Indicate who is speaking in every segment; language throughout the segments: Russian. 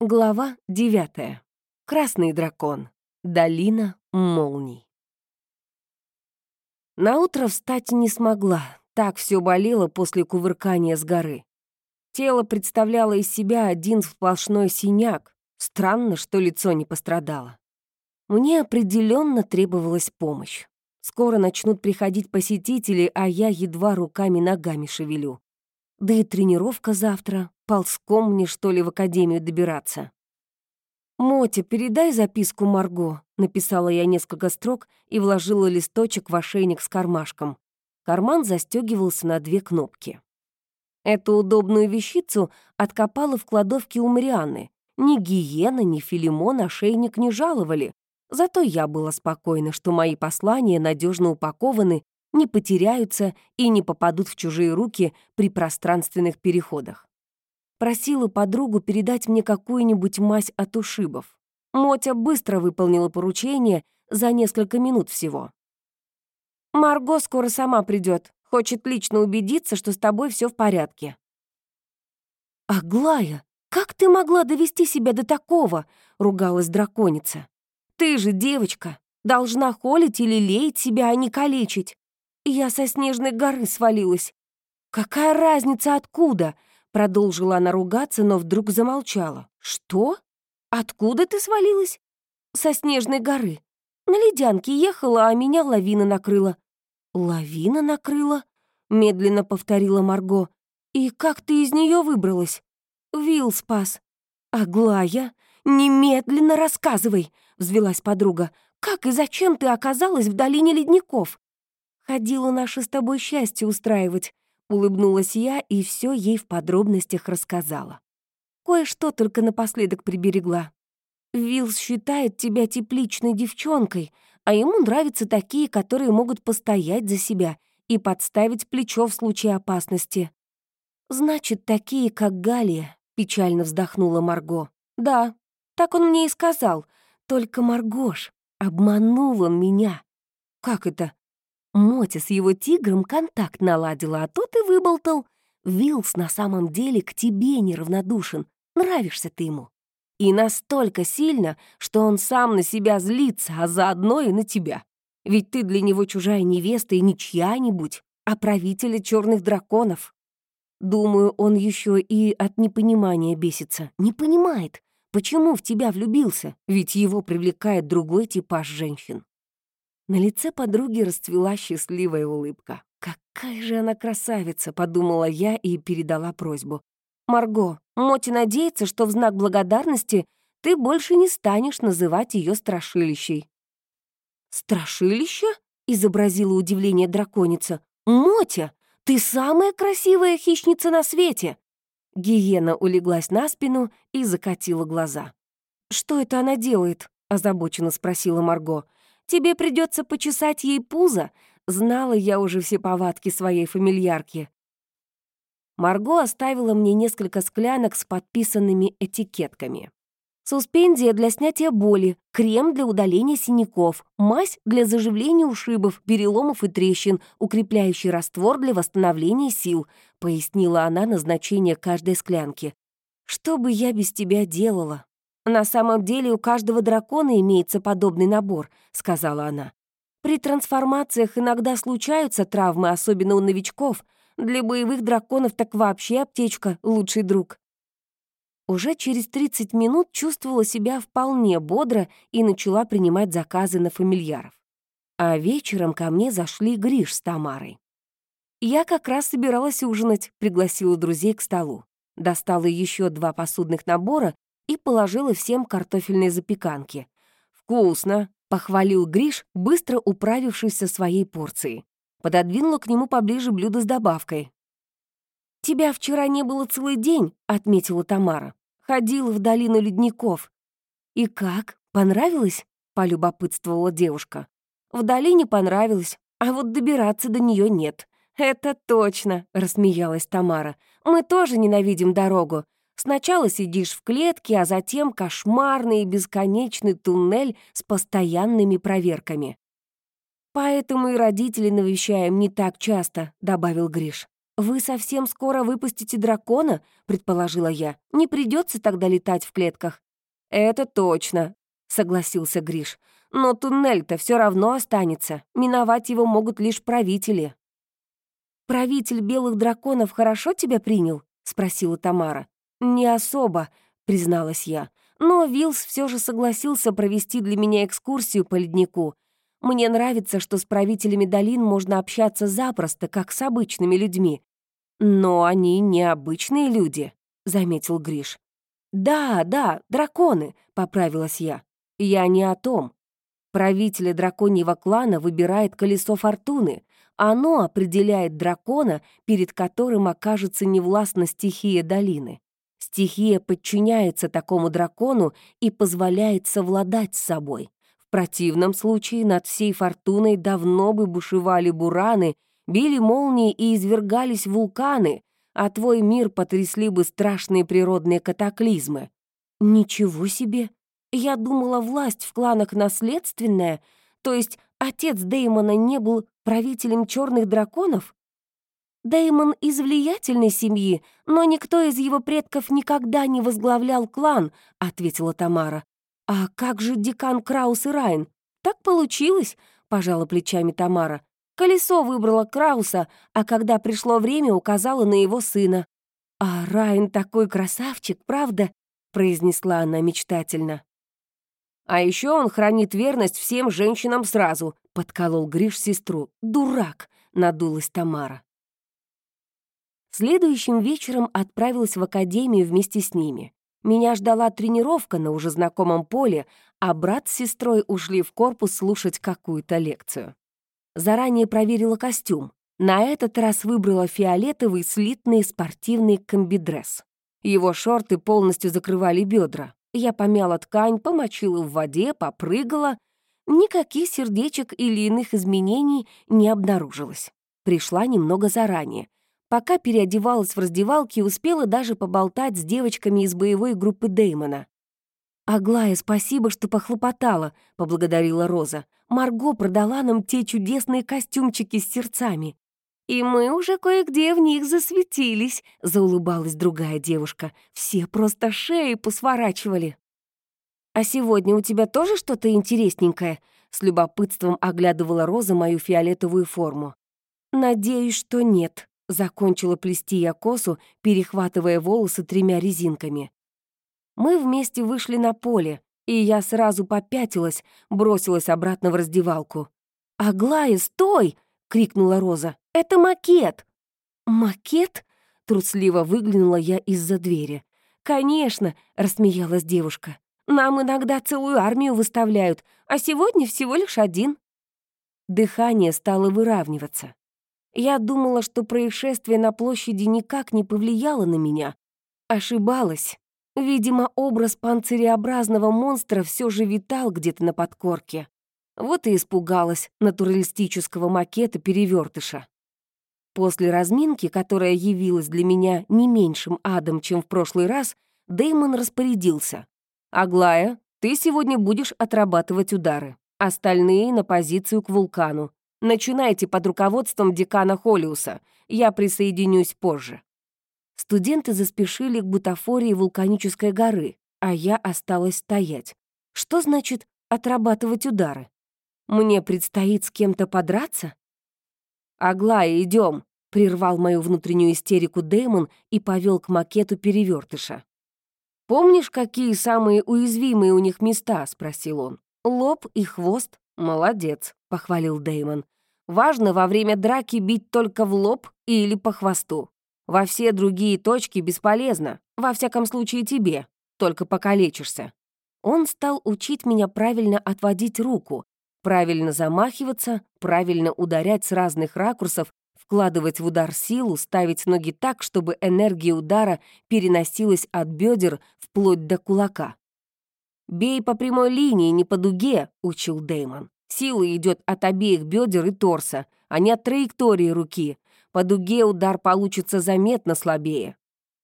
Speaker 1: Глава 9. Красный дракон. Долина молний. Наутро встать не смогла, так все болело после кувыркания с горы. Тело представляло из себя один сплошной синяк. Странно, что лицо не пострадало. Мне определенно требовалась помощь. Скоро начнут приходить посетители, а я едва руками-ногами шевелю. Да и тренировка завтра. Ползком мне, что ли, в академию добираться? «Мотя, передай записку Марго», — написала я несколько строк и вложила листочек в ошейник с кармашком. Карман застегивался на две кнопки. Эту удобную вещицу откопала в кладовке у Марианны. Ни Гиена, ни Филимон ошейник не жаловали. Зато я была спокойна, что мои послания надежно упакованы не потеряются и не попадут в чужие руки при пространственных переходах. Просила подругу передать мне какую-нибудь мазь от ушибов. Мотя быстро выполнила поручение за несколько минут всего. «Марго скоро сама придет, хочет лично убедиться, что с тобой все в порядке». «Аглая, как ты могла довести себя до такого?» — ругалась драконица. «Ты же девочка, должна холить или леять себя, а не калечить. Я со снежной горы свалилась. Какая разница откуда? Продолжила она ругаться, но вдруг замолчала. Что? Откуда ты свалилась? Со снежной горы. На ледянке ехала, а меня лавина накрыла. Лавина накрыла? Медленно повторила Марго. И как ты из нее выбралась? Вил спас. Аглая, немедленно рассказывай, взвелась подруга. Как и зачем ты оказалась в долине ледников? Ходила наше с тобой счастье устраивать», — улыбнулась я и все ей в подробностях рассказала. Кое-что только напоследок приберегла. Вилс считает тебя тепличной девчонкой, а ему нравятся такие, которые могут постоять за себя и подставить плечо в случае опасности. «Значит, такие, как Галия», — печально вздохнула Марго. «Да, так он мне и сказал. Только Маргош обманул он меня». «Как это?» Мотя с его тигром контакт наладила, а тот и выболтал. Вилс на самом деле к тебе неравнодушен. Нравишься ты ему. И настолько сильно, что он сам на себя злится, а заодно и на тебя. Ведь ты для него чужая невеста и не чья-нибудь, а правителя черных драконов. Думаю, он еще и от непонимания бесится. Не понимает, почему в тебя влюбился, ведь его привлекает другой типаж женщин. На лице подруги расцвела счастливая улыбка. «Какая же она красавица!» — подумала я и передала просьбу. «Марго, Моти надеется, что в знак благодарности ты больше не станешь называть ее страшилищей». «Страшилище?» — изобразила удивление драконица. «Мотя, ты самая красивая хищница на свете!» Гиена улеглась на спину и закатила глаза. «Что это она делает?» — озабоченно спросила Марго. Тебе придется почесать ей пузо. Знала я уже все повадки своей фамильярки. Марго оставила мне несколько склянок с подписанными этикетками. Суспензия для снятия боли, крем для удаления синяков, мазь для заживления ушибов, переломов и трещин, укрепляющий раствор для восстановления сил, пояснила она назначение каждой склянки. «Что бы я без тебя делала?» «На самом деле у каждого дракона имеется подобный набор», — сказала она. «При трансформациях иногда случаются травмы, особенно у новичков. Для боевых драконов так вообще аптечка — лучший друг». Уже через 30 минут чувствовала себя вполне бодро и начала принимать заказы на фамильяров. А вечером ко мне зашли Гриш с Тамарой. Я как раз собиралась ужинать, пригласила друзей к столу. Достала еще два посудных набора и положила всем картофельные запеканки. «Вкусно!» — похвалил Гриш, быстро управившись со своей порцией. Пододвинула к нему поближе блюдо с добавкой. «Тебя вчера не было целый день», — отметила Тамара. «Ходила в долину ледников». «И как? Понравилось?» — полюбопытствовала девушка. «В долине понравилось, а вот добираться до нее нет». «Это точно», — рассмеялась Тамара. «Мы тоже ненавидим дорогу. Сначала сидишь в клетке, а затем кошмарный и бесконечный туннель с постоянными проверками. «Поэтому и родителей навещаем не так часто», — добавил Гриш. «Вы совсем скоро выпустите дракона?» — предположила я. «Не придется тогда летать в клетках». «Это точно», — согласился Гриш. «Но туннель-то все равно останется. Миновать его могут лишь правители». «Правитель белых драконов хорошо тебя принял?» — спросила Тамара. «Не особо», — призналась я. «Но Вилс все же согласился провести для меня экскурсию по леднику. Мне нравится, что с правителями долин можно общаться запросто, как с обычными людьми. «Но они необычные люди», — заметил Гриш. «Да, да, драконы», — поправилась я. «Я не о том. Правителя драконьего клана выбирает колесо фортуны. Оно определяет дракона, перед которым окажется невластна стихия долины. Стихия подчиняется такому дракону и позволяет совладать с собой. В противном случае над всей фортуной давно бы бушевали бураны били молнии и извергались вулканы, а твой мир потрясли бы страшные природные катаклизмы. Ничего себе! Я думала, власть в кланах наследственная, то есть отец Деймона не был правителем черных драконов? Деймон из влиятельной семьи, но никто из его предков никогда не возглавлял клан, ответила Тамара. А как же декан Краус и Райн? Так получилось, пожала плечами Тамара. Колесо выбрало Крауса, а когда пришло время, указала на его сына. «А Райан такой красавчик, правда?» — произнесла она мечтательно. «А еще он хранит верность всем женщинам сразу», — подколол Гриш сестру. «Дурак!» — надулась Тамара. Следующим вечером отправилась в академию вместе с ними. Меня ждала тренировка на уже знакомом поле, а брат с сестрой ушли в корпус слушать какую-то лекцию. Заранее проверила костюм. На этот раз выбрала фиолетовый слитный спортивный комбидресс. Его шорты полностью закрывали бедра. Я помяла ткань, помочила в воде, попрыгала. Никаких сердечек или иных изменений не обнаружилось. Пришла немного заранее. Пока переодевалась в раздевалке, успела даже поболтать с девочками из боевой группы Деймона. «Аглая, спасибо, что похлопотала», — поблагодарила Роза. «Марго продала нам те чудесные костюмчики с сердцами». «И мы уже кое-где в них засветились», — заулыбалась другая девушка. «Все просто шеи посворачивали». «А сегодня у тебя тоже что-то интересненькое?» С любопытством оглядывала Роза мою фиолетовую форму. «Надеюсь, что нет», — закончила плести я косу, перехватывая волосы тремя резинками. Мы вместе вышли на поле, и я сразу попятилась, бросилась обратно в раздевалку. «Аглая, стой!» — крикнула Роза. «Это макет!» «Макет?» — трусливо выглянула я из-за двери. «Конечно!» — рассмеялась девушка. «Нам иногда целую армию выставляют, а сегодня всего лишь один». Дыхание стало выравниваться. Я думала, что происшествие на площади никак не повлияло на меня. Ошибалась. Видимо, образ панциреобразного монстра все же витал где-то на подкорке. Вот и испугалась натуралистического макета перевертыша. После разминки, которая явилась для меня не меньшим адом, чем в прошлый раз, Дэймон распорядился. «Аглая, ты сегодня будешь отрабатывать удары. Остальные — на позицию к вулкану. Начинайте под руководством декана Холиуса. Я присоединюсь позже». Студенты заспешили к бутафории вулканической горы, а я осталась стоять. Что значит отрабатывать удары? Мне предстоит с кем-то подраться? «Аглая, идем, прервал мою внутреннюю истерику Дэймон и повел к макету перевертыша. «Помнишь, какие самые уязвимые у них места?» — спросил он. «Лоб и хвост. Молодец», — похвалил Дэймон. «Важно во время драки бить только в лоб или по хвосту. Во все другие точки бесполезно, во всяком случае тебе, только покалечишься. Он стал учить меня правильно отводить руку, правильно замахиваться, правильно ударять с разных ракурсов, вкладывать в удар силу, ставить ноги так, чтобы энергия удара переносилась от бедер вплоть до кулака. «Бей по прямой линии, не по дуге», — учил Дэймон. «Сила идет от обеих бедер и торса, а не от траектории руки. По дуге удар получится заметно слабее.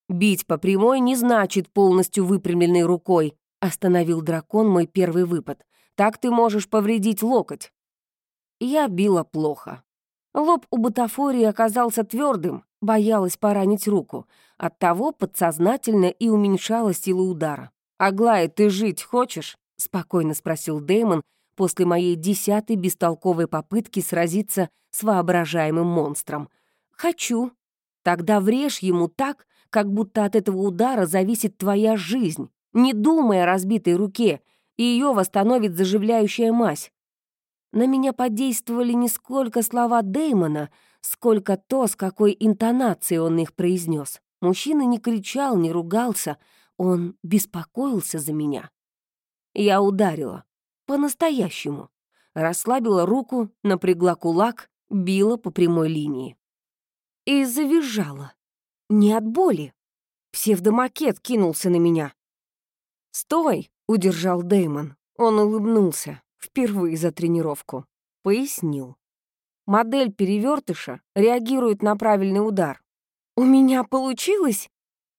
Speaker 1: Бить по прямой не значит полностью выпрямленной рукой, остановил дракон мой первый выпад. Так ты можешь повредить локоть. Я била плохо. Лоб у бутафории оказался твердым, боялась поранить руку. Оттого подсознательно и уменьшала силу удара. «Аглая, ты жить хочешь?» — спокойно спросил Дэймон после моей десятой бестолковой попытки сразиться с воображаемым монстром. «Хочу. Тогда врежь ему так, как будто от этого удара зависит твоя жизнь, не думая о разбитой руке, и ее восстановит заживляющая мазь. На меня подействовали не сколько слова Дэймона, сколько то, с какой интонацией он их произнес. Мужчина не кричал, не ругался, он беспокоился за меня. Я ударила. По-настоящему. Расслабила руку, напрягла кулак, била по прямой линии. И завизжала. Не от боли. Псевдомакет кинулся на меня. «Стой!» — удержал Дэймон. Он улыбнулся, впервые за тренировку. Пояснил. Модель перевертыша реагирует на правильный удар. «У меня получилось?»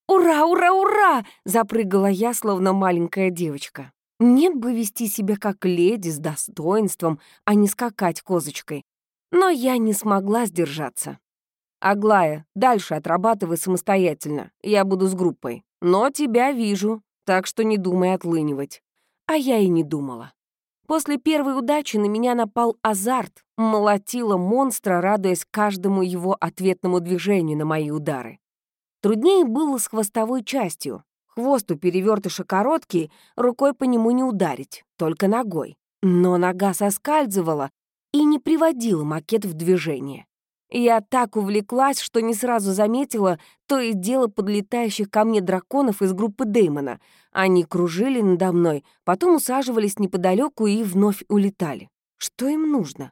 Speaker 1: «Ура, ура, ура!» — запрыгала я, словно маленькая девочка. Нет бы вести себя как леди с достоинством, а не скакать козочкой. Но я не смогла сдержаться. «Аглая, дальше отрабатывай самостоятельно, я буду с группой. Но тебя вижу, так что не думай отлынивать». А я и не думала. После первой удачи на меня напал азарт, молотила монстра, радуясь каждому его ответному движению на мои удары. Труднее было с хвостовой частью. Хвост у перевертыша короткий, рукой по нему не ударить, только ногой. Но нога соскальзывала и не приводила макет в движение. Я так увлеклась, что не сразу заметила то и дело подлетающих ко мне драконов из группы Дэймона. Они кружили надо мной, потом усаживались неподалеку и вновь улетали. Что им нужно?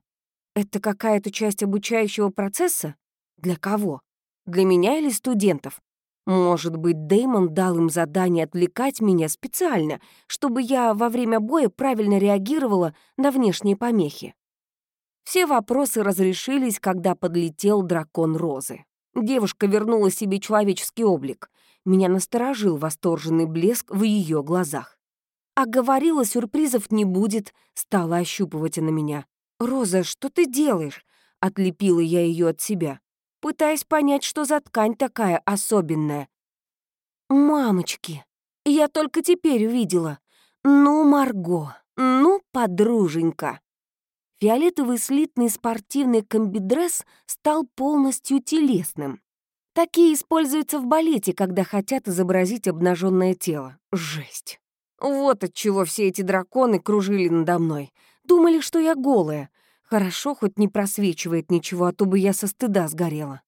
Speaker 1: Это какая-то часть обучающего процесса? Для кого? Для меня или студентов? Может быть, Дэймон дал им задание отвлекать меня специально, чтобы я во время боя правильно реагировала на внешние помехи. Все вопросы разрешились, когда подлетел дракон Розы. Девушка вернула себе человеческий облик. Меня насторожил восторженный блеск в ее глазах. А говорила, сюрпризов не будет, стала ощупывать она меня. «Роза, что ты делаешь?» — отлепила я ее от себя пытаясь понять, что за ткань такая особенная. «Мамочки, я только теперь увидела. Ну, Марго, ну, подруженька». Фиолетовый слитный спортивный комбидресс стал полностью телесным. Такие используются в балете, когда хотят изобразить обнаженное тело. Жесть. Вот от чего все эти драконы кружили надо мной. Думали, что я голая. Хорошо, хоть не просвечивает ничего, а то бы я со стыда сгорела.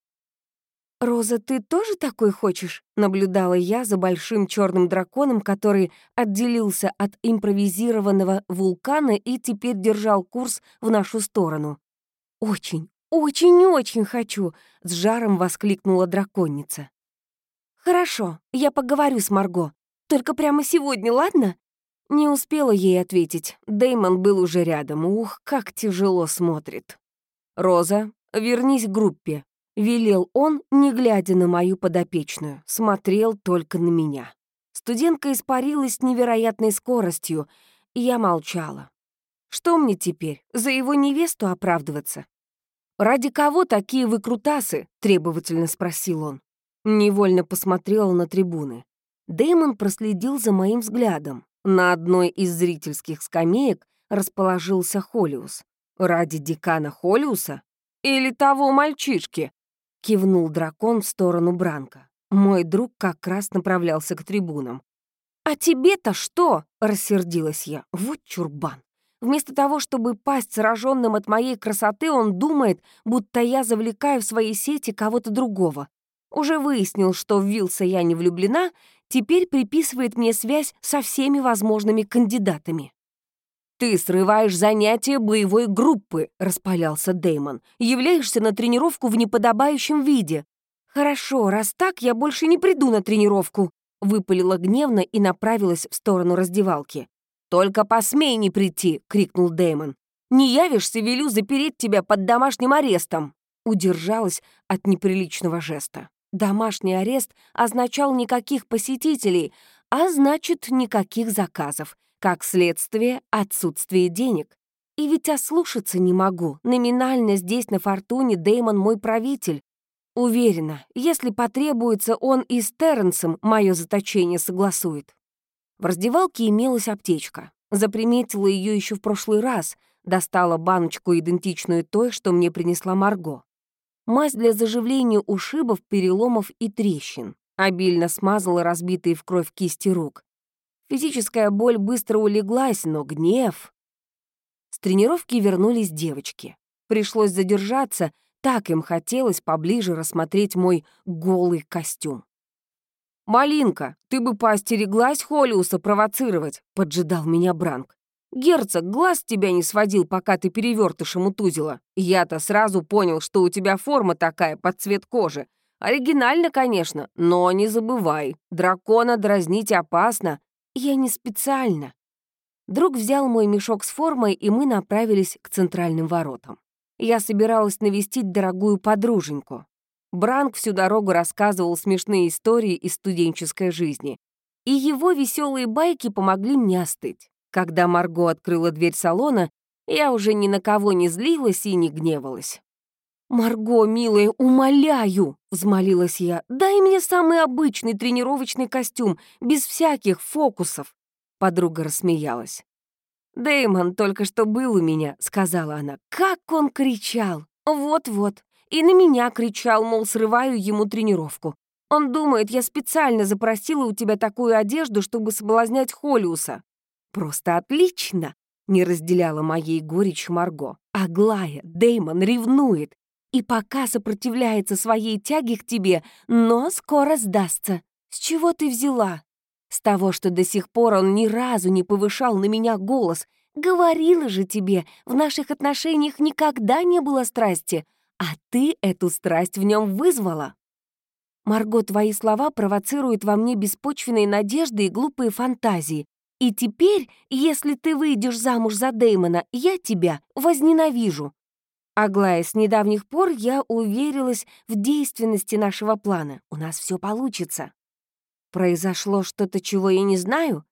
Speaker 1: «Роза, ты тоже такой хочешь?» — наблюдала я за большим черным драконом, который отделился от импровизированного вулкана и теперь держал курс в нашу сторону. «Очень, очень-очень хочу!» — с жаром воскликнула драконица. «Хорошо, я поговорю с Марго. Только прямо сегодня, ладно?» Не успела ей ответить. Деймон был уже рядом. Ух, как тяжело смотрит. «Роза, вернись к группе», — велел он, не глядя на мою подопечную. Смотрел только на меня. Студентка испарилась с невероятной скоростью, и я молчала. Что мне теперь, за его невесту оправдываться? «Ради кого такие выкрутасы?» — требовательно спросил он. Невольно посмотрела на трибуны. Дэймон проследил за моим взглядом. На одной из зрительских скамеек расположился Холиус. «Ради декана Холиуса? Или того мальчишки?» — кивнул дракон в сторону Бранка. Мой друг как раз направлялся к трибунам. «А тебе-то что?» — рассердилась я. «Вот чурбан. Вместо того, чтобы пасть сраженным от моей красоты, он думает, будто я завлекаю в свои сети кого-то другого. Уже выяснил, что в Вилса я не влюблена, теперь приписывает мне связь со всеми возможными кандидатами. «Ты срываешь занятия боевой группы», — распалялся Деймон. «Являешься на тренировку в неподобающем виде». «Хорошо, раз так, я больше не приду на тренировку», — выпалила гневно и направилась в сторону раздевалки. «Только посмей не прийти!» — крикнул Деймон. «Не явишься, велю запереть тебя под домашним арестом!» Удержалась от неприличного жеста. Домашний арест означал никаких посетителей, а значит, никаких заказов. Как следствие, отсутствие денег. И ведь ослушаться не могу. Номинально здесь, на Фортуне, Деймон мой правитель. Уверена, если потребуется, он и с Терренсом мое заточение согласует. В раздевалке имелась аптечка. Заприметила ее еще в прошлый раз, достала баночку, идентичную той, что мне принесла Марго. Мазь для заживления ушибов, переломов и трещин. Обильно смазала разбитые в кровь кисти рук. Физическая боль быстро улеглась, но гнев... С тренировки вернулись девочки. Пришлось задержаться, так им хотелось поближе рассмотреть мой голый костюм. «Малинка, ты бы поостереглась Холиуса провоцировать», — поджидал меня Бранк. «Герцог глаз тебя не сводил, пока ты перевертышем утузила. Я-то сразу понял, что у тебя форма такая под цвет кожи. Оригинально, конечно, но не забывай, дракона дразнить опасно. Я не специально». Друг взял мой мешок с формой, и мы направились к центральным воротам. Я собиралась навестить дорогую подруженьку. Бранк всю дорогу рассказывал смешные истории из студенческой жизни. И его веселые байки помогли мне остыть. Когда Марго открыла дверь салона, я уже ни на кого не злилась и не гневалась. «Марго, милая, умоляю!» — взмолилась я. «Дай мне самый обычный тренировочный костюм, без всяких фокусов!» Подруга рассмеялась. «Дэймон только что был у меня», — сказала она. «Как он кричал! Вот-вот. И на меня кричал, мол, срываю ему тренировку. Он думает, я специально запросила у тебя такую одежду, чтобы соблазнять Холиуса. Просто отлично!» — не разделяла моей горечь Марго. «Аглая, Дэймон ревнует. И пока сопротивляется своей тяге к тебе, но скоро сдастся. С чего ты взяла?» С того, что до сих пор он ни разу не повышал на меня голос. Говорила же тебе, в наших отношениях никогда не было страсти, а ты эту страсть в нем вызвала. Марго, твои слова провоцируют во мне беспочвенные надежды и глупые фантазии. И теперь, если ты выйдешь замуж за Дэймона, я тебя возненавижу. Аглая, с недавних пор я уверилась в действенности нашего плана. У нас все получится. Произошло что-то, чего я не знаю?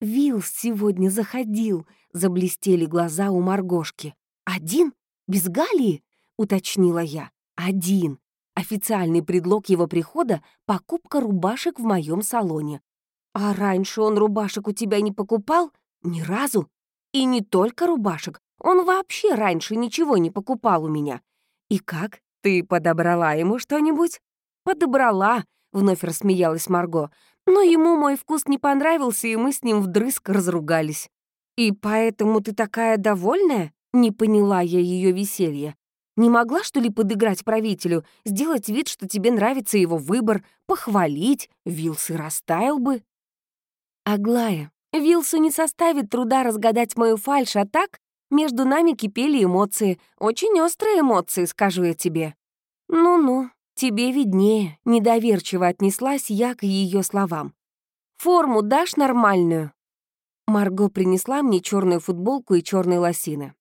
Speaker 1: Вилс сегодня заходил, заблестели глаза у Маргошки. Один? Без Галии? Уточнила я. Один. Официальный предлог его прихода — покупка рубашек в моем салоне. А раньше он рубашек у тебя не покупал? Ни разу. И не только рубашек. Он вообще раньше ничего не покупал у меня. И как? Ты подобрала ему что-нибудь? Подобрала, — вновь рассмеялась Марго. «Но ему мой вкус не понравился, и мы с ним вдрызг разругались». «И поэтому ты такая довольная?» — не поняла я ее веселье. «Не могла, что ли, подыграть правителю, сделать вид, что тебе нравится его выбор, похвалить, Вилс и растаял бы?» «Аглая, Вилсу не составит труда разгадать мою фальшь, а так между нами кипели эмоции, очень острые эмоции, скажу я тебе». «Ну-ну, «Тебе виднее», — недоверчиво отнеслась я к ее словам. «Форму дашь нормальную?» Марго принесла мне черную футболку и черные лосины.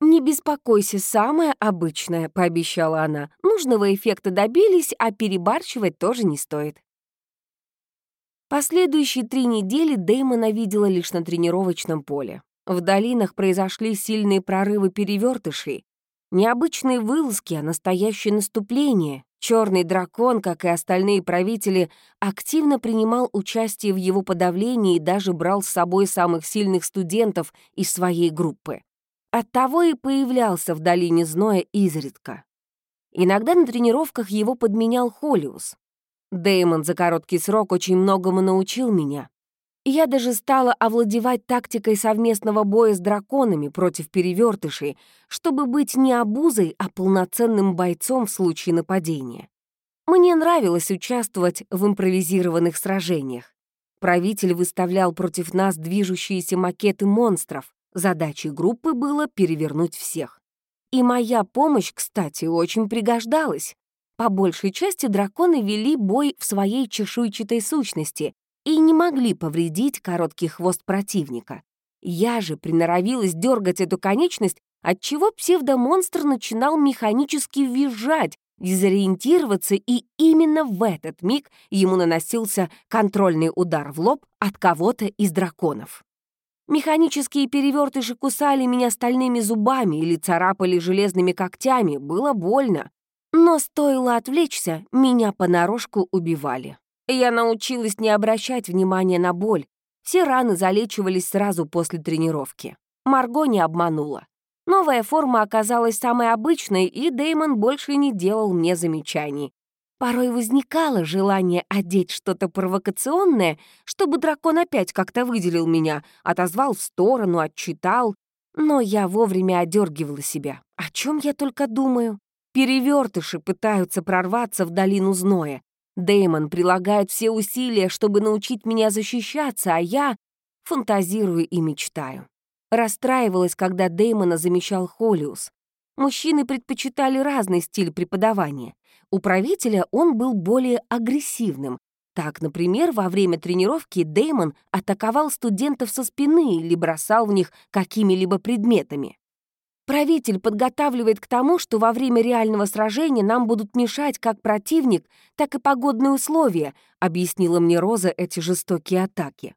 Speaker 1: «Не беспокойся, самое обычное», — пообещала она. «Нужного эффекта добились, а перебарщивать тоже не стоит». Последующие три недели Дэймона видела лишь на тренировочном поле. В долинах произошли сильные прорывы перевертышей. Необычные вылазки, а настоящее наступление. Черный дракон, как и остальные правители, активно принимал участие в его подавлении и даже брал с собой самых сильных студентов из своей группы. Оттого и появлялся в долине зноя изредка. Иногда на тренировках его подменял Холиус. Дэймон за короткий срок очень многому научил меня. Я даже стала овладевать тактикой совместного боя с драконами против перевертышей, чтобы быть не обузой, а полноценным бойцом в случае нападения. Мне нравилось участвовать в импровизированных сражениях. Правитель выставлял против нас движущиеся макеты монстров. Задачей группы было перевернуть всех. И моя помощь, кстати, очень пригождалась. По большей части драконы вели бой в своей чешуйчатой сущности, и не могли повредить короткий хвост противника. Я же приноровилась дергать эту конечность, отчего псевдомонстр начинал механически визжать, дезориентироваться, и именно в этот миг ему наносился контрольный удар в лоб от кого-то из драконов. Механические перевертыши кусали меня стальными зубами или царапали железными когтями, было больно. Но стоило отвлечься, меня понарошку убивали. Я научилась не обращать внимания на боль. Все раны залечивались сразу после тренировки. Марго не обманула. Новая форма оказалась самой обычной, и Деймон больше не делал мне замечаний. Порой возникало желание одеть что-то провокационное, чтобы дракон опять как-то выделил меня, отозвал в сторону, отчитал. Но я вовремя одергивала себя. О чем я только думаю? Перевертыши пытаются прорваться в долину зноя. Деймон прилагает все усилия, чтобы научить меня защищаться, а я фантазирую и мечтаю. Расстраивалась, когда Деймона замещал Холиус. Мужчины предпочитали разный стиль преподавания. У правителя он был более агрессивным. Так, например, во время тренировки Деймон атаковал студентов со спины или бросал в них какими-либо предметами. Правитель подготавливает к тому, что во время реального сражения нам будут мешать как противник, так и погодные условия, объяснила мне Роза эти жестокие атаки.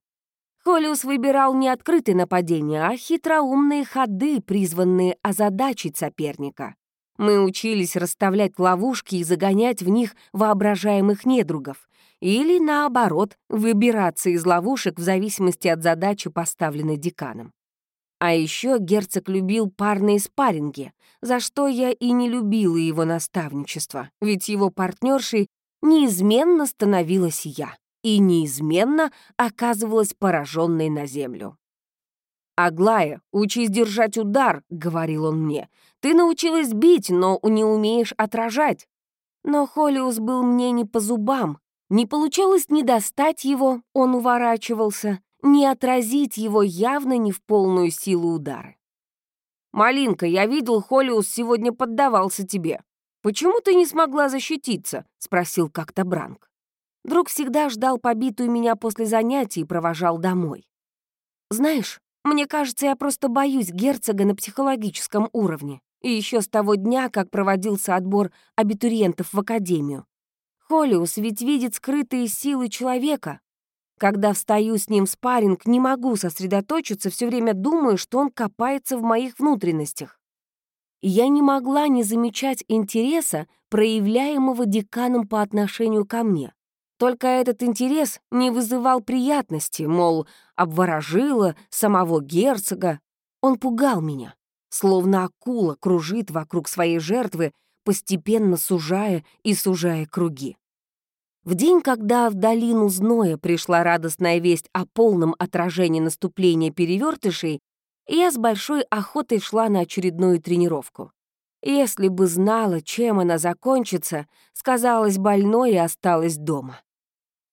Speaker 1: Холиус выбирал не открытые нападения, а хитроумные ходы, призванные озадачить соперника. Мы учились расставлять ловушки и загонять в них воображаемых недругов. Или, наоборот, выбираться из ловушек в зависимости от задачи, поставленной деканом. А еще герцог любил парные спарринги, за что я и не любила его наставничество, ведь его партнершей неизменно становилась я и неизменно оказывалась пораженной на землю. «Аглая, учись держать удар», — говорил он мне. «Ты научилась бить, но не умеешь отражать». Но Холиус был мне не по зубам. Не получалось ни достать его, он уворачивался, ни отразить его явно не в полную силу удара. «Малинка, я видел, Холиус сегодня поддавался тебе. Почему ты не смогла защититься?» — спросил как-то Бранк. Друг всегда ждал побитую меня после занятий и провожал домой. «Знаешь, мне кажется, я просто боюсь герцога на психологическом уровне. И еще с того дня, как проводился отбор абитуриентов в академию. Холиус ведь видит скрытые силы человека. Когда встаю с ним в спарринг, не могу сосредоточиться, все время думаю, что он копается в моих внутренностях. Я не могла не замечать интереса, проявляемого деканом по отношению ко мне. Только этот интерес не вызывал приятности, мол, обворожила самого герцога. Он пугал меня, словно акула кружит вокруг своей жертвы, постепенно сужая и сужая круги. В день, когда в долину зноя пришла радостная весть о полном отражении наступления перевертышей, я с большой охотой шла на очередную тренировку. Если бы знала, чем она закончится, сказалась больной и осталась дома.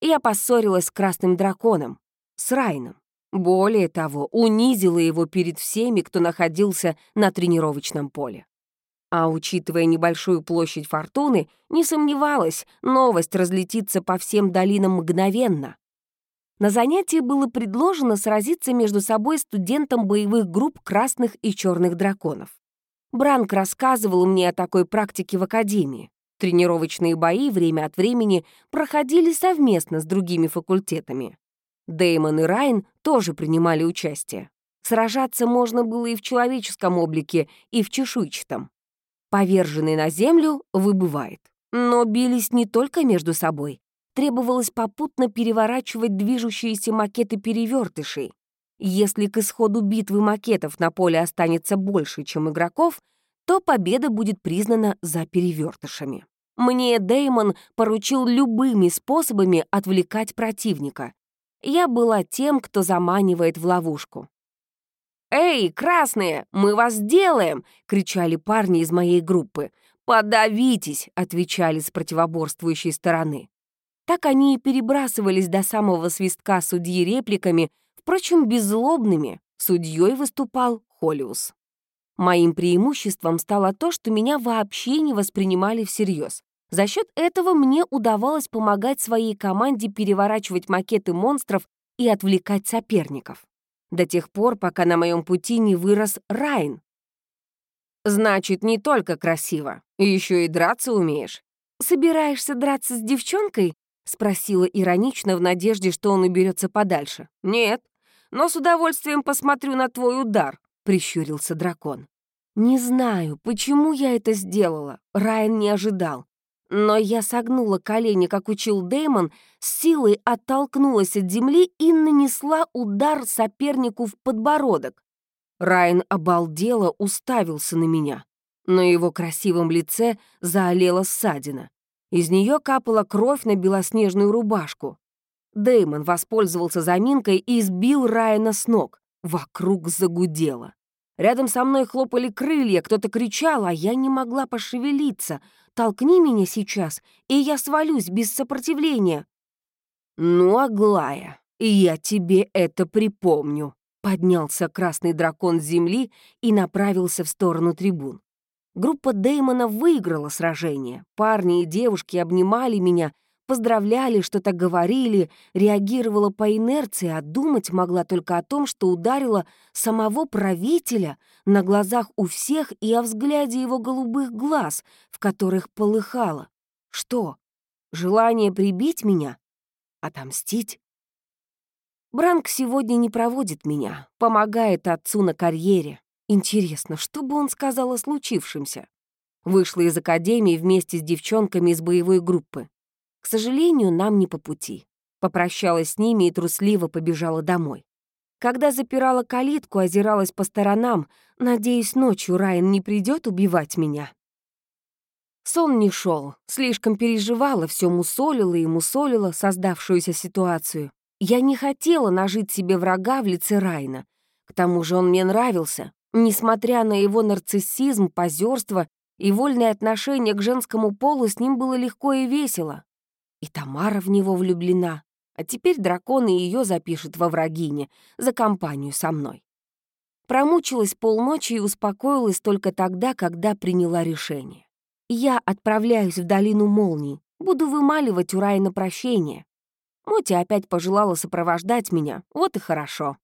Speaker 1: Я поссорилась с красным драконом, с Райном. Более того, унизила его перед всеми, кто находился на тренировочном поле. А учитывая небольшую площадь фортуны, не сомневалась, новость разлетится по всем долинам мгновенно. На занятии было предложено сразиться между собой студентам боевых групп красных и черных драконов. Бранк рассказывал мне о такой практике в академии. Тренировочные бои время от времени проходили совместно с другими факультетами. Деймон и Райн тоже принимали участие. Сражаться можно было и в человеческом облике, и в чешуйчатом. Поверженный на землю выбывает. Но бились не только между собой. Требовалось попутно переворачивать движущиеся макеты перевертышей. Если к исходу битвы макетов на поле останется больше, чем игроков, то победа будет признана за перевертышами. Мне Деймон поручил любыми способами отвлекать противника. Я была тем, кто заманивает в ловушку. «Эй, красные, мы вас делаем!» — кричали парни из моей группы. «Подавитесь!» — отвечали с противоборствующей стороны. Так они и перебрасывались до самого свистка судьи репликами, впрочем, беззлобными. Судьей выступал Холиус. Моим преимуществом стало то, что меня вообще не воспринимали всерьез. За счет этого мне удавалось помогать своей команде переворачивать макеты монстров и отвлекать соперников. До тех пор, пока на моем пути не вырос Райн. «Значит, не только красиво, еще и драться умеешь». «Собираешься драться с девчонкой?» — спросила иронично в надежде, что он уберется подальше. «Нет, но с удовольствием посмотрю на твой удар», — прищурился дракон. Не знаю, почему я это сделала, Райан не ожидал. Но я согнула колени, как учил Дэймон, с силой оттолкнулась от земли и нанесла удар сопернику в подбородок. Райан обалдело уставился на меня. На его красивом лице заолела ссадина. Из нее капала кровь на белоснежную рубашку. Дэймон воспользовался заминкой и сбил Райана с ног. Вокруг загудело. Рядом со мной хлопали крылья, кто-то кричал, а я не могла пошевелиться. Толкни меня сейчас, и я свалюсь без сопротивления. «Ну, Аглая, я тебе это припомню», — поднялся красный дракон с земли и направился в сторону трибун. Группа Дэймона выиграла сражение. Парни и девушки обнимали меня, поздравляли, что-то говорили, реагировала по инерции, а думать могла только о том, что ударила самого правителя на глазах у всех и о взгляде его голубых глаз, в которых полыхало. Что? Желание прибить меня? Отомстить? Бранк сегодня не проводит меня, помогает отцу на карьере. Интересно, что бы он сказал о случившемся? Вышла из академии вместе с девчонками из боевой группы. К сожалению, нам не по пути. Попрощалась с ними и трусливо побежала домой. Когда запирала калитку, озиралась по сторонам, надеясь, ночью Райан не придет убивать меня. Сон не шел, слишком переживала, все мусолила и мусолила создавшуюся ситуацию. Я не хотела нажить себе врага в лице Райна. К тому же он мне нравился, несмотря на его нарциссизм, позерство и вольное отношение к женскому полу, с ним было легко и весело. И Тамара в него влюблена. А теперь дракон и ее запишет во врагине за компанию со мной. Промучилась полночи и успокоилась только тогда, когда приняла решение. Я отправляюсь в долину молний, буду вымаливать у Райна прощение. Мотя опять пожелала сопровождать меня, вот и хорошо.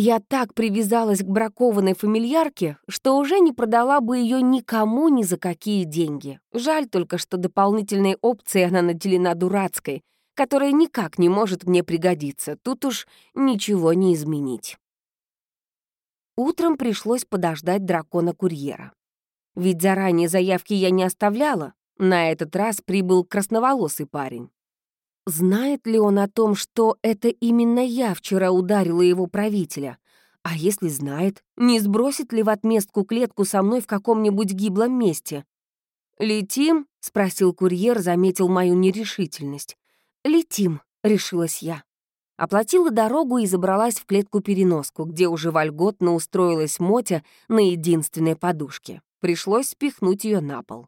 Speaker 1: Я так привязалась к бракованной фамильярке, что уже не продала бы ее никому ни за какие деньги. Жаль только, что дополнительной опцией она наделена дурацкой, которая никак не может мне пригодиться. Тут уж ничего не изменить. Утром пришлось подождать дракона-курьера. Ведь заранее заявки я не оставляла. На этот раз прибыл красноволосый парень. Знает ли он о том, что это именно я вчера ударила его правителя? А если знает, не сбросит ли в отместку клетку со мной в каком-нибудь гиблом месте? «Летим?» — спросил курьер, заметил мою нерешительность. «Летим», — решилась я. Оплатила дорогу и забралась в клетку-переноску, где уже вольготно устроилась Мотя на единственной подушке. Пришлось спихнуть ее на пол.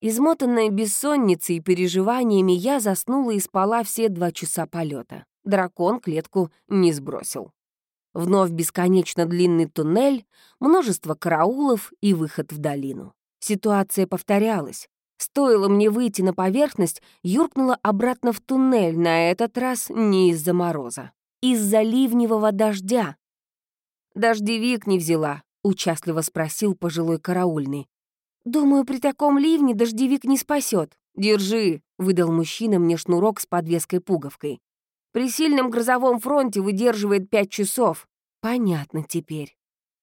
Speaker 1: Измотанная бессонницей и переживаниями, я заснула и спала все два часа полета. Дракон клетку не сбросил. Вновь бесконечно длинный туннель, множество караулов и выход в долину. Ситуация повторялась. Стоило мне выйти на поверхность, юркнула обратно в туннель, на этот раз не из-за мороза. Из-за ливневого дождя. «Дождевик не взяла», — участливо спросил пожилой караульный. «Думаю, при таком ливне дождевик не спасет. Держи», — выдал мужчина мне шнурок с подвеской-пуговкой. «При сильном грозовом фронте выдерживает пять часов». Понятно теперь.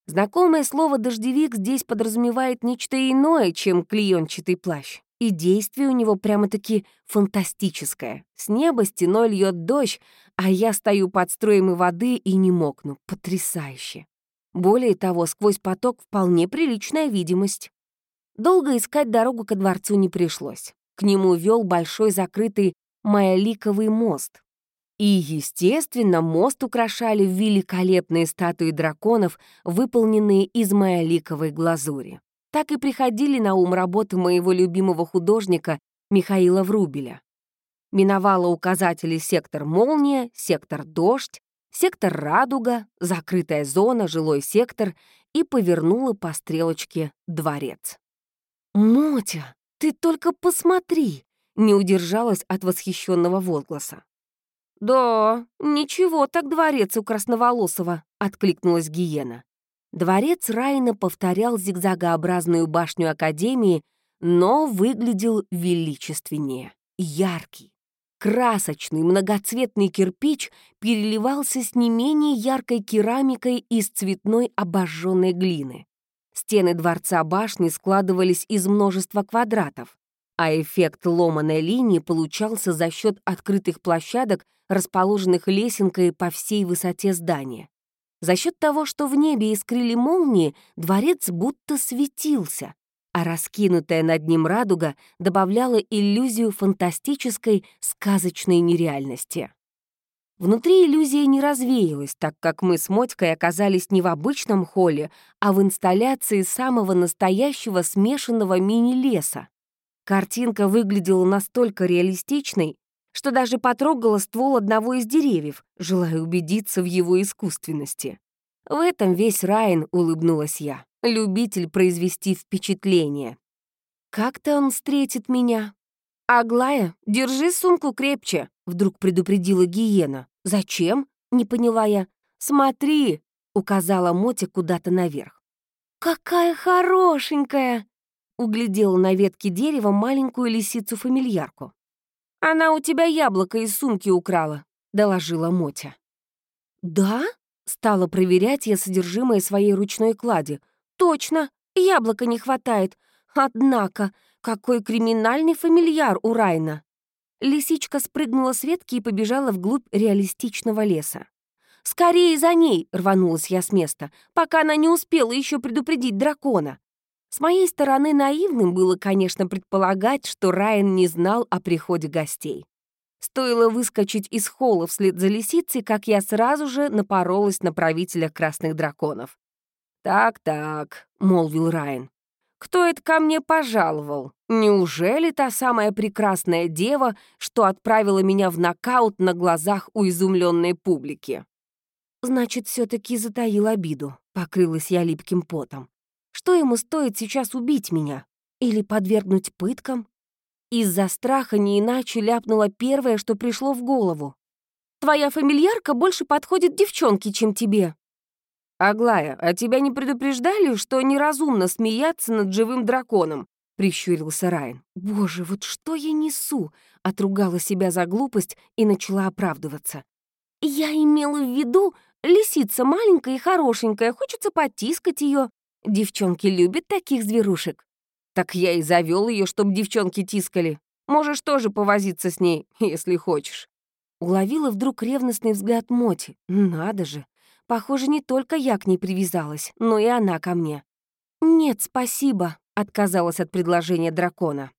Speaker 1: Знакомое слово «дождевик» здесь подразумевает нечто иное, чем клеенчатый плащ. И действие у него прямо-таки фантастическое. С неба стеной льет дождь, а я стою под строем воды и не мокну. Потрясающе. Более того, сквозь поток вполне приличная видимость. Долго искать дорогу ко дворцу не пришлось. К нему вел большой закрытый Маяликовый мост. И, естественно, мост украшали великолепные статуи драконов, выполненные из маяликовой глазури. Так и приходили на ум работы моего любимого художника Михаила Врубеля. Миновала указатели сектор «Молния», сектор «Дождь», сектор «Радуга», закрытая зона, жилой сектор и повернула по стрелочке «Дворец». «Мотя, ты только посмотри!» — не удержалась от восхищенного возгласа. «Да, ничего так дворец у Красноволосого», — откликнулась Гиена. Дворец Райна повторял зигзагообразную башню Академии, но выглядел величественнее, яркий. Красочный многоцветный кирпич переливался с не менее яркой керамикой из цветной обожженной глины. Стены дворца башни складывались из множества квадратов, а эффект ломаной линии получался за счет открытых площадок, расположенных лесенкой по всей высоте здания. За счет того, что в небе искрили молнии, дворец будто светился, а раскинутая над ним радуга добавляла иллюзию фантастической, сказочной нереальности. Внутри иллюзия не развеялась, так как мы с Мотькой оказались не в обычном холле, а в инсталляции самого настоящего смешанного мини-леса. Картинка выглядела настолько реалистичной, что даже потрогала ствол одного из деревьев, желая убедиться в его искусственности. В этом весь Райан, улыбнулась я, любитель произвести впечатление. Как-то он встретит меня. «Аглая, держи сумку крепче», — вдруг предупредила гиена. «Зачем?» — не поняла я. «Смотри!» — указала Мотя куда-то наверх. «Какая хорошенькая!» — углядела на ветке дерева маленькую лисицу-фамильярку. «Она у тебя яблоко из сумки украла», — доложила Мотя. «Да?» — стала проверять я содержимое своей ручной клади. «Точно, яблока не хватает. Однако, какой криминальный фамильяр у Райна!» Лисичка спрыгнула с ветки и побежала вглубь реалистичного леса. «Скорее за ней!» — рванулась я с места, пока она не успела еще предупредить дракона. С моей стороны наивным было, конечно, предполагать, что Райан не знал о приходе гостей. Стоило выскочить из холла вслед за лисицей, как я сразу же напоролась на правителя красных драконов. «Так-так», — молвил Райан, кто это ко мне пожаловал? Неужели та самая прекрасная дева, что отправила меня в нокаут на глазах у изумленной публики? Значит, все таки затаил обиду. Покрылась я липким потом. Что ему стоит сейчас убить меня? Или подвергнуть пыткам? Из-за страха не иначе ляпнула первое, что пришло в голову. «Твоя фамильярка больше подходит девчонке, чем тебе». «Аглая, а тебя не предупреждали, что неразумно смеяться над живым драконом?» — прищурился Райан. «Боже, вот что я несу!» — отругала себя за глупость и начала оправдываться. «Я имела в виду, лисица маленькая и хорошенькая, хочется потискать ее. Девчонки любят таких зверушек». «Так я и завел ее, чтобы девчонки тискали. Можешь тоже повозиться с ней, если хочешь». Уловила вдруг ревностный взгляд Моти. «Надо же, Похоже, не только я к ней привязалась, но и она ко мне. «Нет, спасибо», — отказалась от предложения дракона.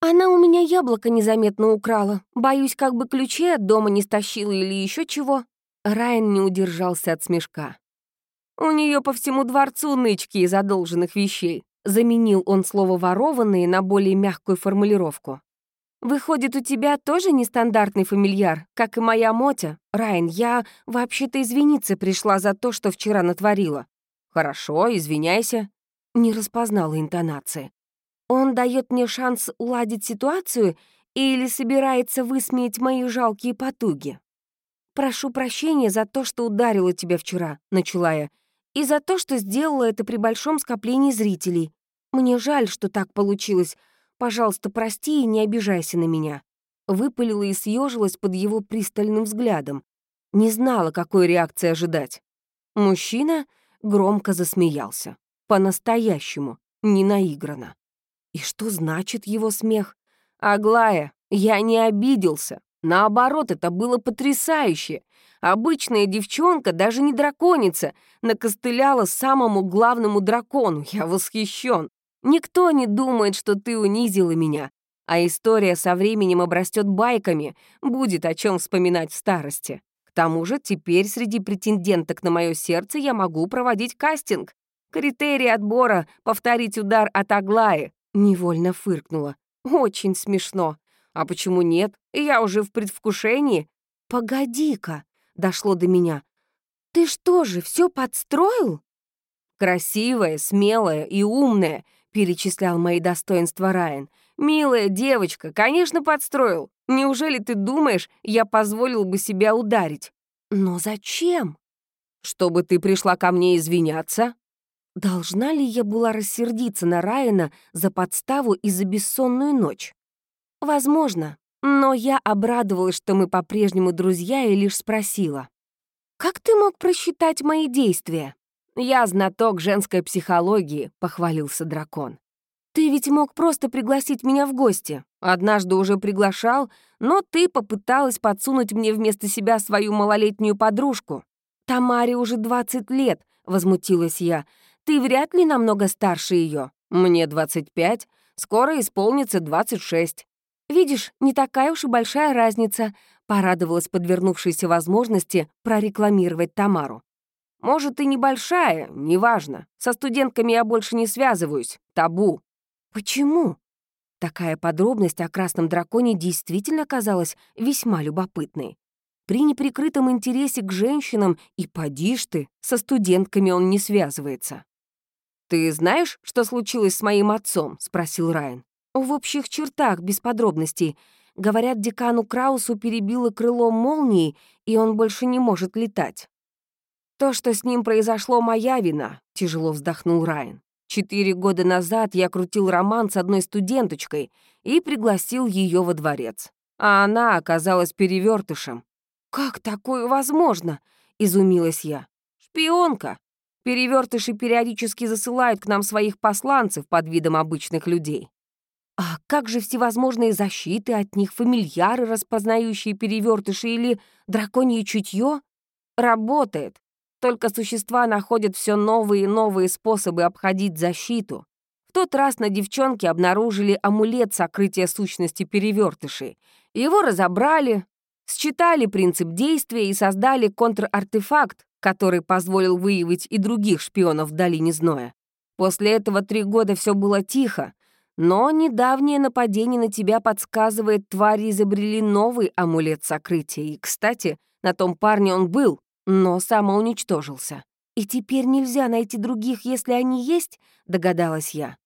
Speaker 1: «Она у меня яблоко незаметно украла. Боюсь, как бы ключи от дома не стащила или еще чего». Райан не удержался от смешка. «У нее по всему дворцу нычки из одолженных вещей», заменил он слово «ворованные» на более мягкую формулировку. Выходит, у тебя тоже нестандартный фамильяр, как и моя Мотя? Райан, я вообще-то извиниться пришла за то, что вчера натворила. Хорошо, извиняйся. Не распознала интонации. Он дает мне шанс уладить ситуацию или собирается высмеять мои жалкие потуги? «Прошу прощения за то, что ударила тебя вчера», — начала я, «и за то, что сделала это при большом скоплении зрителей. Мне жаль, что так получилось, Пожалуйста, прости и не обижайся на меня». Выпалила и съежилась под его пристальным взглядом. Не знала, какой реакции ожидать. Мужчина громко засмеялся. По-настоящему, не наигранно. И что значит его смех? «Аглая, я не обиделся. Наоборот, это было потрясающе. Обычная девчонка, даже не драконица, накостыляла самому главному дракону. Я восхищен. Никто не думает, что ты унизила меня, а история со временем обрастет байками, будет о чем вспоминать в старости. К тому же теперь среди претенденток на мое сердце я могу проводить кастинг. Критерий отбора — повторить удар от Аглаи. Невольно фыркнула. Очень смешно. А почему нет? Я уже в предвкушении. Погоди-ка, дошло до меня. Ты что же, все подстроил? Красивая, смелая и умная, перечислял мои достоинства Райан. «Милая девочка, конечно, подстроил. Неужели ты думаешь, я позволил бы себя ударить?» «Но зачем?» «Чтобы ты пришла ко мне извиняться». Должна ли я была рассердиться на Райана за подставу и за бессонную ночь? Возможно, но я обрадовалась, что мы по-прежнему друзья, и лишь спросила. «Как ты мог просчитать мои действия?» «Я знаток женской психологии», — похвалился дракон. «Ты ведь мог просто пригласить меня в гости. Однажды уже приглашал, но ты попыталась подсунуть мне вместо себя свою малолетнюю подружку. Тамаре уже 20 лет», — возмутилась я. «Ты вряд ли намного старше ее. Мне 25, скоро исполнится 26. Видишь, не такая уж и большая разница», — порадовалась подвернувшейся возможности прорекламировать Тамару. «Может, и небольшая, неважно. Со студентками я больше не связываюсь. Табу». «Почему?» Такая подробность о красном драконе действительно казалась весьма любопытной. При неприкрытом интересе к женщинам и поди ж ты, со студентками он не связывается. «Ты знаешь, что случилось с моим отцом?» — спросил Райан. «В общих чертах, без подробностей. Говорят, декану Краусу перебило крыло молнии, и он больше не может летать». «То, что с ним произошло, моя вина», — тяжело вздохнул Райан. Четыре года назад я крутил роман с одной студенточкой и пригласил ее во дворец. А она оказалась перевертышем. «Как такое возможно?» — изумилась я. «Шпионка. Перевертыши периодически засылают к нам своих посланцев под видом обычных людей. А как же всевозможные защиты от них, фамильяры, распознающие перевертыши или драконье чутье? Работает. Только существа находят все новые и новые способы обходить защиту. В тот раз на девчонке обнаружили амулет сокрытия сущности перевертышей. Его разобрали, считали принцип действия и создали контрартефакт, который позволил выявить и других шпионов в долине Зноя. После этого три года все было тихо, но недавнее нападение на тебя подсказывает, твари изобрели новый амулет сокрытия. И, кстати, на том парне он был, но самоуничтожился. И теперь нельзя найти других, если они есть, догадалась я.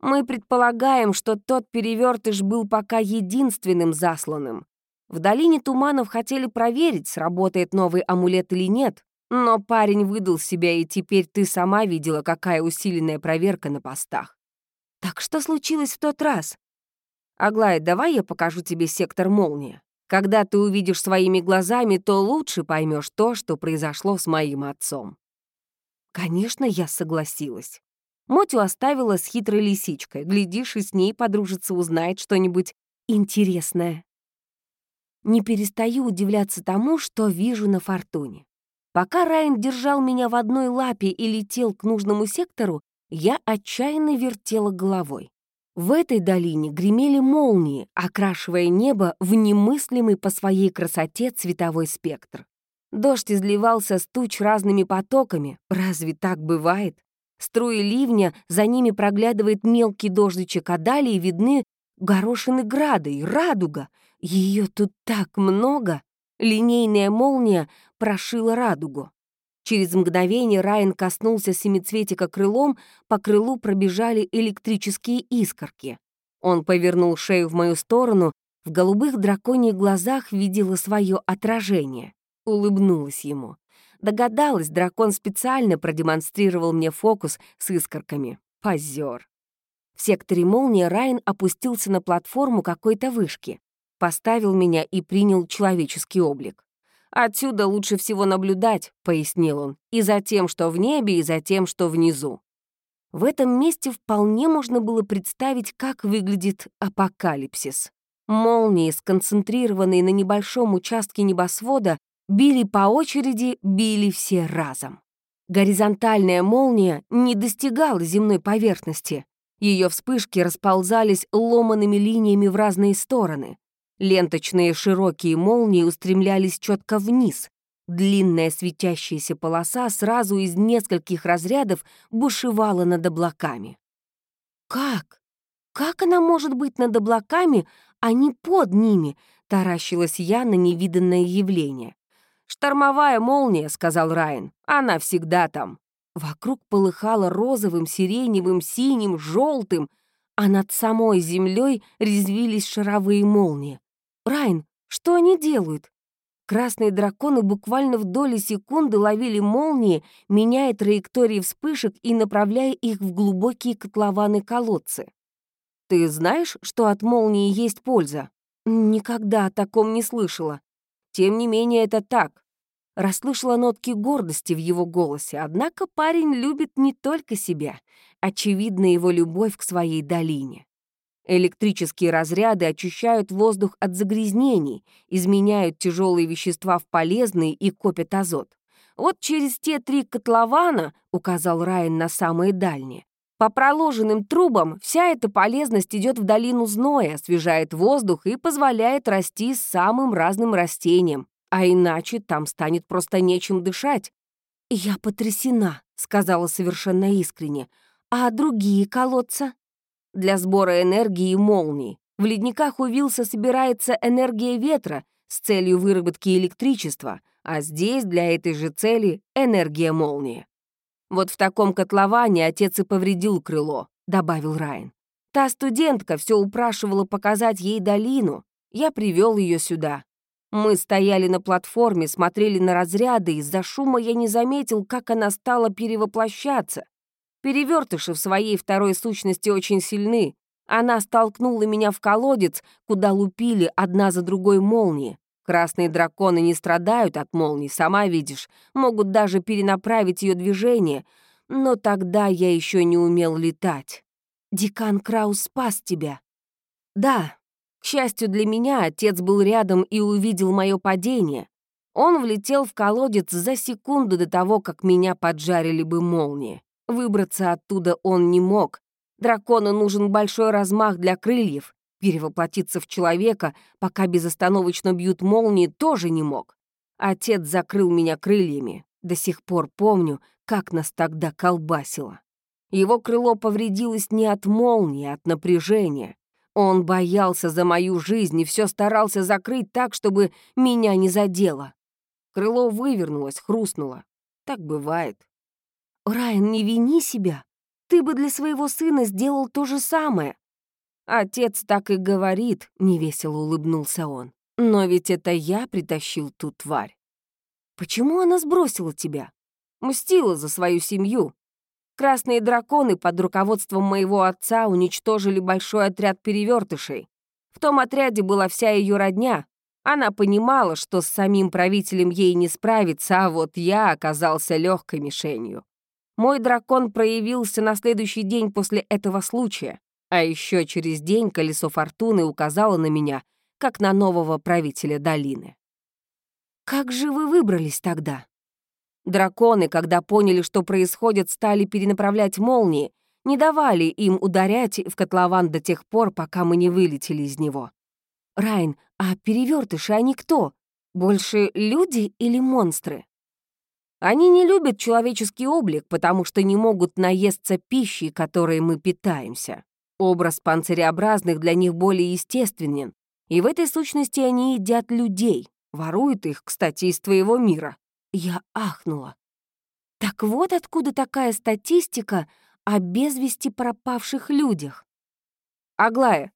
Speaker 1: Мы предполагаем, что тот перевертыш был пока единственным засланным. В долине туманов хотели проверить, сработает новый амулет или нет, но парень выдал себя, и теперь ты сама видела, какая усиленная проверка на постах. Так что случилось в тот раз? Аглая, давай я покажу тебе сектор молнии. Когда ты увидишь своими глазами, то лучше поймешь то, что произошло с моим отцом». Конечно, я согласилась. Мотю оставила с хитрой лисичкой. Глядишь, и с ней подружится, узнает что-нибудь интересное. Не перестаю удивляться тому, что вижу на фортуне. Пока Райан держал меня в одной лапе и летел к нужному сектору, я отчаянно вертела головой. В этой долине гремели молнии, окрашивая небо в немыслимый по своей красоте цветовой спектр. Дождь изливался с туч разными потоками. Разве так бывает? Струи ливня, за ними проглядывает мелкий дождичек, а далее видны горошины града и радуга. Ее тут так много. Линейная молния прошила радугу. Через мгновение Райан коснулся семицветика крылом, по крылу пробежали электрические искорки. Он повернул шею в мою сторону, в голубых драконьих глазах видела свое отражение. Улыбнулась ему. Догадалась, дракон специально продемонстрировал мне фокус с искорками. Позер. В секторе молнии Райан опустился на платформу какой-то вышки, поставил меня и принял человеческий облик. «Отсюда лучше всего наблюдать», — пояснил он, «и за тем, что в небе, и за тем, что внизу». В этом месте вполне можно было представить, как выглядит апокалипсис. Молнии, сконцентрированные на небольшом участке небосвода, били по очереди, били все разом. Горизонтальная молния не достигала земной поверхности. Ее вспышки расползались ломаными линиями в разные стороны. Ленточные широкие молнии устремлялись четко вниз. Длинная светящаяся полоса сразу из нескольких разрядов бушевала над облаками. «Как? Как она может быть над облаками, а не под ними?» — таращилась я на невиданное явление. «Штормовая молния», — сказал Райан. «Она всегда там». Вокруг полыхало розовым, сиреневым, синим, желтым, а над самой землей резвились шаровые молнии. «Райн, что они делают?» Красные драконы буквально в доли секунды ловили молнии, меняя траектории вспышек и направляя их в глубокие котлованы колодцы. «Ты знаешь, что от молнии есть польза?» «Никогда о таком не слышала. Тем не менее, это так. расслышала нотки гордости в его голосе, однако парень любит не только себя. Очевидна его любовь к своей долине. Электрические разряды очищают воздух от загрязнений, изменяют тяжелые вещества в полезные и копят азот. Вот через те три котлована, указал Райан на самые дальние, по проложенным трубам вся эта полезность идет в долину зноя, освежает воздух и позволяет расти самым разным растениям, а иначе там станет просто нечем дышать. «Я потрясена», — сказала совершенно искренне. «А другие колодца?» «Для сбора энергии молнии. В ледниках у Вилса собирается энергия ветра с целью выработки электричества, а здесь для этой же цели энергия молнии». «Вот в таком котловане отец и повредил крыло», — добавил Райан. «Та студентка все упрашивала показать ей долину. Я привел ее сюда. Мы стояли на платформе, смотрели на разряды, из-за шума я не заметил, как она стала перевоплощаться. Перевертыши в своей второй сущности очень сильны. Она столкнула меня в колодец, куда лупили одна за другой молнии. Красные драконы не страдают от молний, сама видишь, могут даже перенаправить ее движение, но тогда я еще не умел летать. Декан Краус спас тебя. Да, к счастью для меня, отец был рядом и увидел мое падение. Он влетел в колодец за секунду до того, как меня поджарили бы молнии. Выбраться оттуда он не мог. Дракону нужен большой размах для крыльев. Перевоплотиться в человека, пока безостановочно бьют молнии, тоже не мог. Отец закрыл меня крыльями. До сих пор помню, как нас тогда колбасило. Его крыло повредилось не от молнии, а от напряжения. Он боялся за мою жизнь и все старался закрыть так, чтобы меня не задело. Крыло вывернулось, хрустнуло. Так бывает. «Райан, не вини себя. Ты бы для своего сына сделал то же самое». «Отец так и говорит», — невесело улыбнулся он. «Но ведь это я притащил ту тварь». «Почему она сбросила тебя?» «Мстила за свою семью. Красные драконы под руководством моего отца уничтожили большой отряд перевертышей. В том отряде была вся ее родня. Она понимала, что с самим правителем ей не справиться, а вот я оказался легкой мишенью. Мой дракон проявился на следующий день после этого случая, а еще через день колесо фортуны указало на меня, как на нового правителя долины. «Как же вы выбрались тогда?» Драконы, когда поняли, что происходит, стали перенаправлять молнии, не давали им ударять в котлован до тех пор, пока мы не вылетели из него. Райн, а перевертыши они кто? Больше люди или монстры? Они не любят человеческий облик, потому что не могут наесться пищей, которой мы питаемся. Образ панциреобразных для них более естественен, и в этой сущности они едят людей, воруют их, кстати, из твоего мира. Я ахнула. Так вот откуда такая статистика о без пропавших людях. «Аглая,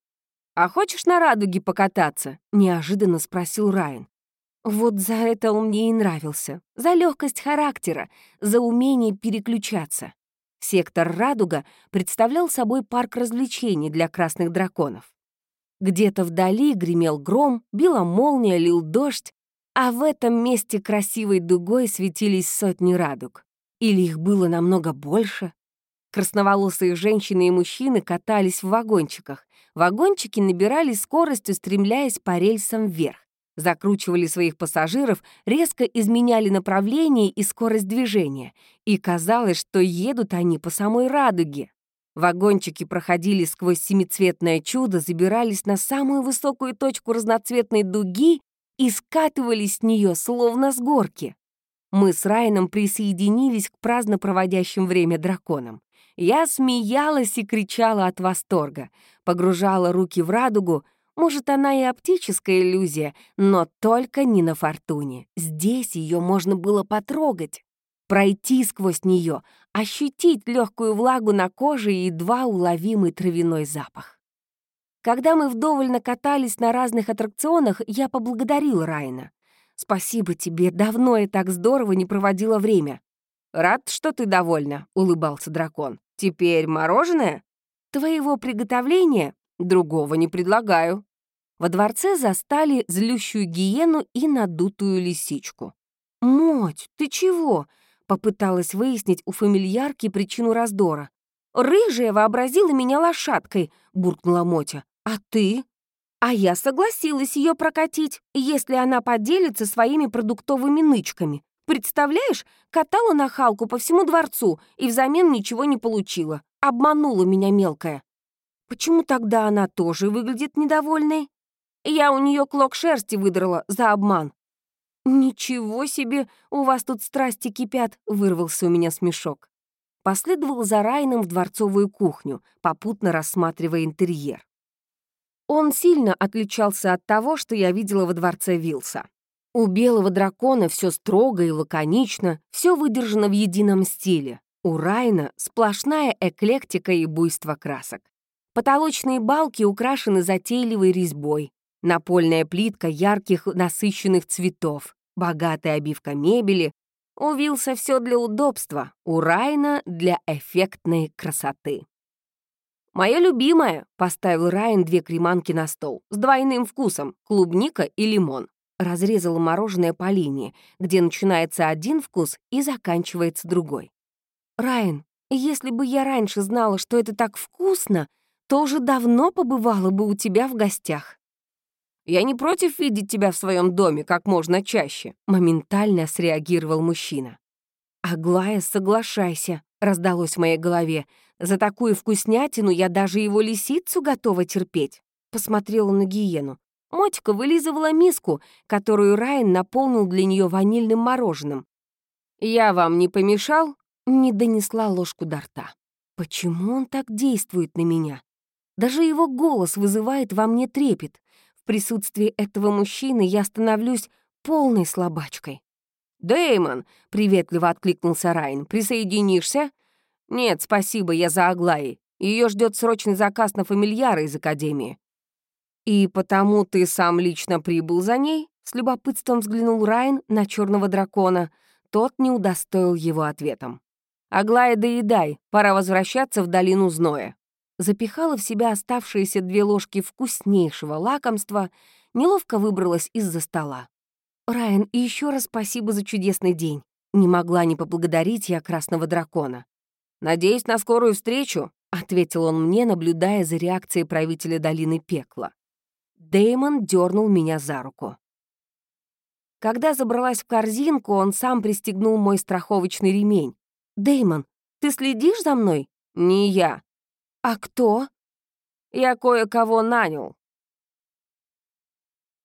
Speaker 1: а хочешь на радуге покататься?» — неожиданно спросил Райан. Вот за это он мне и нравился. За легкость характера, за умение переключаться. Сектор «Радуга» представлял собой парк развлечений для красных драконов. Где-то вдали гремел гром, била молния, лил дождь, а в этом месте красивой дугой светились сотни радуг. Или их было намного больше? Красноволосые женщины и мужчины катались в вагончиках. Вагончики набирали скорость, устремляясь по рельсам вверх. Закручивали своих пассажиров, резко изменяли направление и скорость движения. И казалось, что едут они по самой радуге. Вагончики проходили сквозь семицветное чудо, забирались на самую высокую точку разноцветной дуги и скатывались с нее, словно с горки. Мы с Райаном присоединились к праздно проводящим время драконам. Я смеялась и кричала от восторга, погружала руки в радугу. Может, она и оптическая иллюзия, но только не на фортуне. Здесь ее можно было потрогать, пройти сквозь нее, ощутить легкую влагу на коже и едва уловимый травяной запах. Когда мы вдоволь накатались на разных аттракционах, я поблагодарила Райна. «Спасибо тебе, давно я так здорово не проводила время». «Рад, что ты довольна», — улыбался дракон. «Теперь мороженое?» «Твоего приготовления другого не предлагаю». Во дворце застали злющую гиену и надутую лисичку. «Моть, ты чего?» — попыталась выяснить у фамильярки причину раздора. «Рыжая вообразила меня лошадкой», — буркнула Мотя. «А ты?» «А я согласилась ее прокатить, если она поделится своими продуктовыми нычками. Представляешь, катала нахалку по всему дворцу и взамен ничего не получила. Обманула меня мелкая. Почему тогда она тоже выглядит недовольной? Я у нее клок шерсти выдрала за обман. «Ничего себе, у вас тут страсти кипят», — вырвался у меня смешок. Последовал за Райном в дворцовую кухню, попутно рассматривая интерьер. Он сильно отличался от того, что я видела во дворце Вилса. У белого дракона все строго и лаконично, все выдержано в едином стиле. У Райна сплошная эклектика и буйство красок. Потолочные балки украшены затейливой резьбой, напольная плитка ярких насыщенных цветов, богатая обивка мебели. У Вилса все для удобства, у Райна — для эффектной красоты. «Моё любимое», — поставил Райан две креманки на стол, с двойным вкусом — клубника и лимон. Разрезала мороженое по линии, где начинается один вкус и заканчивается другой. «Райан, если бы я раньше знала, что это так вкусно, то уже давно побывала бы у тебя в гостях». «Я не против видеть тебя в своем доме как можно чаще», — моментально среагировал мужчина. «Аглая, соглашайся», — раздалось в моей голове. «За такую вкуснятину я даже его лисицу готова терпеть». Посмотрела на гиену. Мотика вылизывала миску, которую Райан наполнил для нее ванильным мороженым. «Я вам не помешал?» Не донесла ложку до рта. «Почему он так действует на меня?» Даже его голос вызывает во мне трепет. В присутствии этого мужчины я становлюсь полной слабачкой.
Speaker 2: Дэймон, приветливо откликнулся Райан, — «присоединишься?» «Нет, спасибо, я за Аглаей. Ее ждет срочный заказ на фамильяра из Академии».
Speaker 1: «И потому ты сам лично прибыл за ней?» С любопытством взглянул Райан на черного дракона. Тот не удостоил его ответом. «Аглая, доедай, пора возвращаться в долину зноя» запихала в себя оставшиеся две ложки вкуснейшего лакомства, неловко выбралась из-за стола. «Райан, и еще раз спасибо за чудесный день. Не могла не поблагодарить я красного дракона».
Speaker 2: «Надеюсь на скорую встречу», —
Speaker 1: ответил он мне, наблюдая за реакцией правителя долины пекла. Дэймон дернул меня за руку. Когда забралась в корзинку, он сам пристегнул мой страховочный ремень. Дэймон, ты следишь за мной?»
Speaker 2: «Не я.
Speaker 1: «А кто?»
Speaker 2: «Я кое-кого нанял.